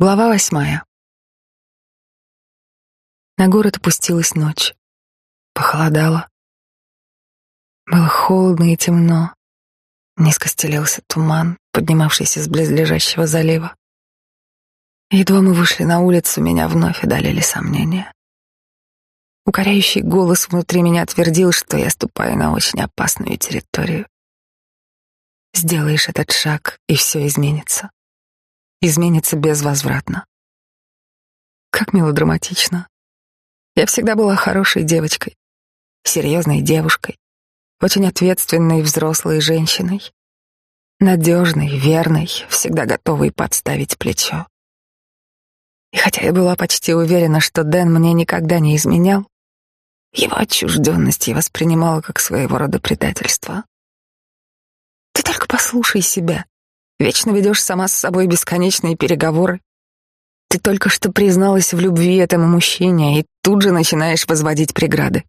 Глава восьмая. На город опустилась ночь. Похолодало. Было холодно и темно. Низко стелился туман, поднимавшийся с близлежащего залива. Едва мы вышли на улицу, меня вновь одолели сомнения. Укоряющий голос внутри меня твердил, что я ступаю на очень опасную территорию. Сделаешь этот шаг, и все изменится изменится безвозвратно. Как мелодраматично. Я всегда была хорошей девочкой, серьезной девушкой, очень ответственной взрослой женщиной, надежной, верной, всегда готовой подставить плечо. И хотя я была почти уверена, что Дэн мне никогда не изменял, его отчужденность я воспринимала как своего рода предательство. Ты только послушай себя. Вечно ведешь сама с собой бесконечные переговоры. Ты только что призналась в любви этому мужчине и тут же начинаешь возводить преграды.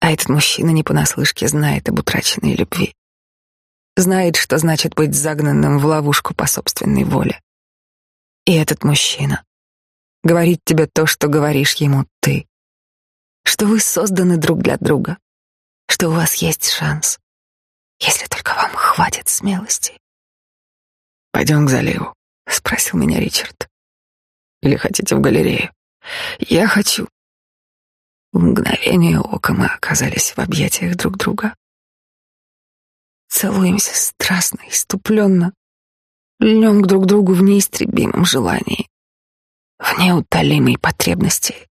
А этот мужчина не понаслышке знает об утраченной любви. Знает, что значит быть загнанным в ловушку по собственной воле. И этот мужчина говорит тебе то, что говоришь ему ты. Что вы созданы друг для друга. Что у вас есть шанс. Если только вам хватит смелости. «Пойдем к заливу», — спросил меня Ричард. «Или хотите в галерею?» «Я хочу». В мгновение ока мы оказались в объятиях друг друга. Целуемся страстно, иступленно, льнем к друг другу в неистребимом желании, в неутолимой потребности.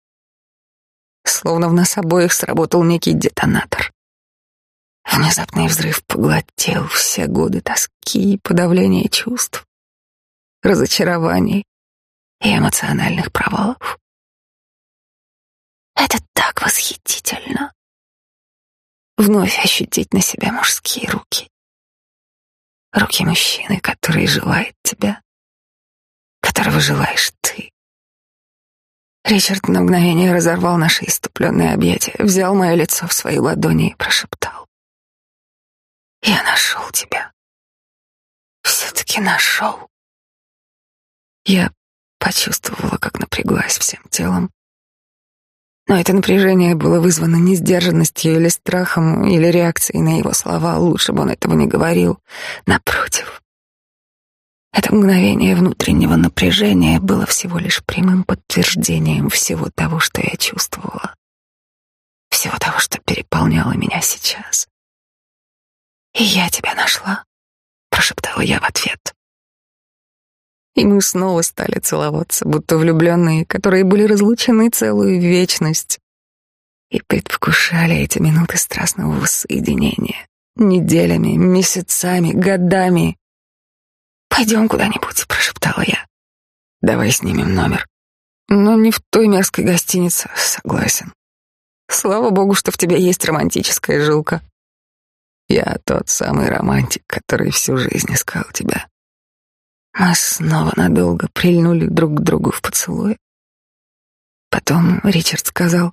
Словно в нас обоих сработал некий детонатор. Внезапный взрыв поглотил все годы тоски и подавления чувств, разочарований и эмоциональных провалов. Это так восхитительно. Вновь ощутить на себе мужские руки. Руки мужчины, который желает тебя, которого желаешь ты. Ричард на мгновение разорвал наши иступленные объятия, взял мое лицо в свои ладони и прошептал. Я нашел тебя. Все-таки нашел. Я почувствовала, как напряглась всем телом. Но это напряжение было вызвано не сдержанностью или страхом, или реакцией на его слова. Лучше бы он этого не говорил. Напротив. Это мгновение внутреннего напряжения было всего лишь прямым подтверждением всего того, что я чувствовала. Всего того, что переполняло меня сейчас. «И я тебя нашла», — прошептала я в ответ. И мы снова стали целоваться, будто влюбленные, которые были разлучены целую вечность и предвкушали эти минуты страстного воссоединения неделями, месяцами, годами. «Пойдем куда-нибудь», — прошептала я. «Давай снимем номер». «Но не в той мерзкой гостинице, согласен. Слава богу, что в тебе есть романтическая жилка». Я тот самый романтик, который всю жизнь искал тебя. Мы снова надолго прильнули друг к другу в поцелуе. Потом Ричард сказал,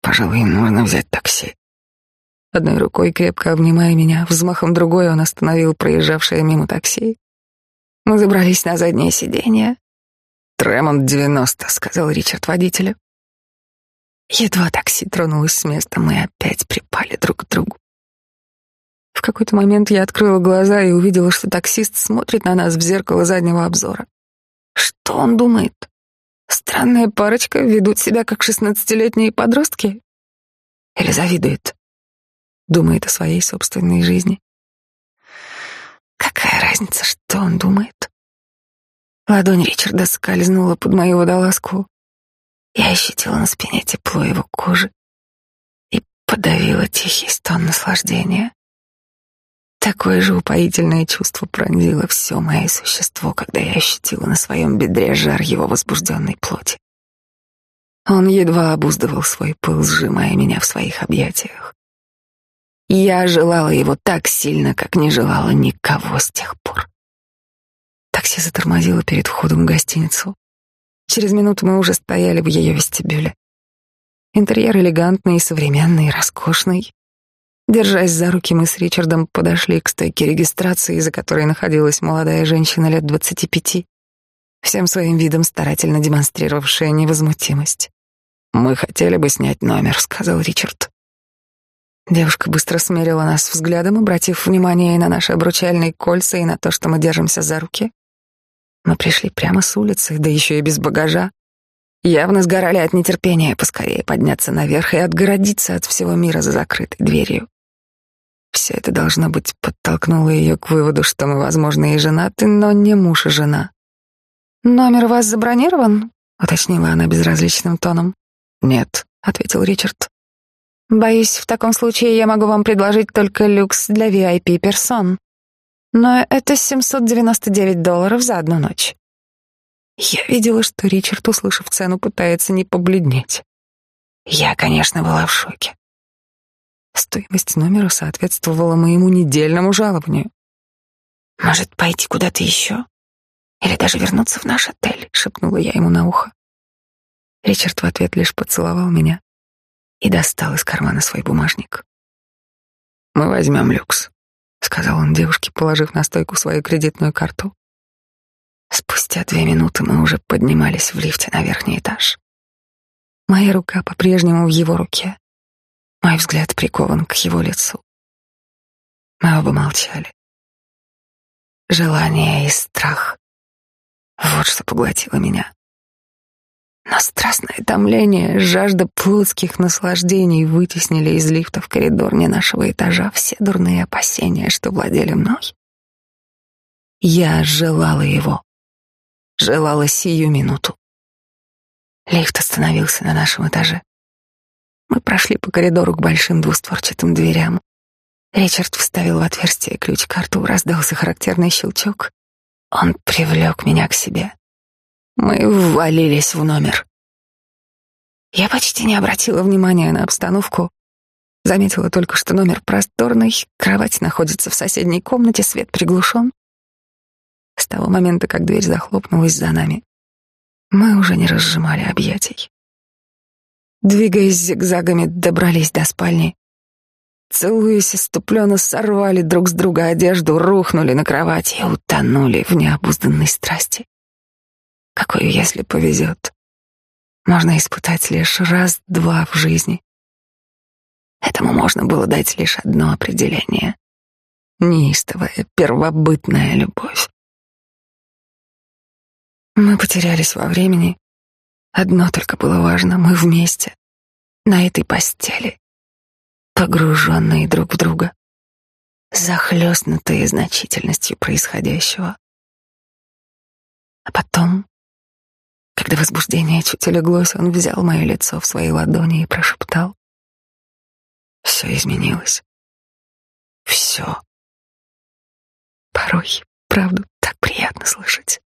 «Пожалуй, нужно взять такси». Одной рукой крепко обнимая меня, взмахом другой он остановил проезжавшее мимо такси. Мы забрались на заднее сиденье. «Тремонт 90», — сказал Ричард водителю. Едва такси тронулось с места, мы опять припали друг к другу. В какой-то момент я открыла глаза и увидела, что таксист смотрит на нас в зеркало заднего обзора. Что он думает? Странная парочка ведут себя как шестнадцатилетние подростки? Или завидует? Думает о своей собственной жизни. Какая разница, что он думает? Ладонь Ричарда скользнула под мою водолазку. Я ощутила на спине тепло его кожи и подавила тихий стон наслаждения. Такое же упоительное чувство пронзило все мое существо, когда я ощутила на своем бедре жар его возбужденной плоти. Он едва обуздывал свой пыл, сжимая меня в своих объятиях. Я желала его так сильно, как не желала никого с тех пор. Такси затормозило перед входом в гостиницу. Через минуту мы уже стояли в ее вестибюле. Интерьер элегантный, современный, роскошный. Держась за руки, мы с Ричардом подошли к стойке регистрации, за которой находилась молодая женщина лет двадцати пяти. всем своим видом старательно демонстрировавшая невозмутимость. «Мы хотели бы снять номер», — сказал Ричард. Девушка быстро смерила нас взглядом, обратив внимание и на наши обручальные кольца, и на то, что мы держимся за руки. Мы пришли прямо с улицы, да еще и без багажа. Явно сгорали от нетерпения поскорее подняться наверх и отгородиться от всего мира за закрытой дверью. Все это, должно быть, подтолкнуло ее к выводу, что мы, возможно, и женаты, но не муж и жена. «Номер у вас забронирован?» — уточнила она безразличным тоном. «Нет», — ответил Ричард. «Боюсь, в таком случае я могу вам предложить только люкс для VIP-персон. Но это 799 долларов за одну ночь». Я видела, что Ричард, услышав цену, пытается не побледнеть. Я, конечно, была в шоке. Стоимость номера соответствовала моему недельному жалованию. «Может, пойти куда-то еще? Или даже вернуться в наш отель?» — шепнула я ему на ухо. Ричард в ответ лишь поцеловал меня и достал из кармана свой бумажник. «Мы возьмем люкс», — сказал он девушке, положив на стойку свою кредитную карту. Спустя две минуты мы уже поднимались в лифте на верхний этаж. Моя рука по-прежнему в его руке. Мой взгляд прикован к его лицу. Мы оба молчали. Желание и страх — вот что поглотило меня. Но страстное томление, жажда плотских наслаждений вытеснили из лифта в коридор не нашего этажа все дурные опасения, что владели мной. Я желала его. Желала сию минуту. Лифт остановился на нашем этаже. Мы прошли по коридору к большим двустворчатым дверям. Ричард вставил в отверстие ключ-карту, раздался характерный щелчок. Он привлек меня к себе. Мы ввалились в номер. Я почти не обратила внимания на обстановку. Заметила только, что номер просторный, кровать находится в соседней комнате, свет приглушен. С того момента, как дверь захлопнулась за нами, мы уже не разжимали объятий. Двигаясь зигзагами, добрались до спальни. Целуясь иступленно, сорвали друг с друга одежду, рухнули на кровать и утонули в необузданной страсти. Какую, если повезет, можно испытать лишь раз-два в жизни. Этому можно было дать лишь одно определение — неистовая, первобытная любовь. Мы потерялись во времени, Одно только было важно — мы вместе, на этой постели, погруженные друг в друга, захлестнутые значительностью происходящего. А потом, когда возбуждение чуть улеглось, он взял мое лицо в свои ладони и прошептал. Все изменилось. Все. Порой, правду, так приятно слышать.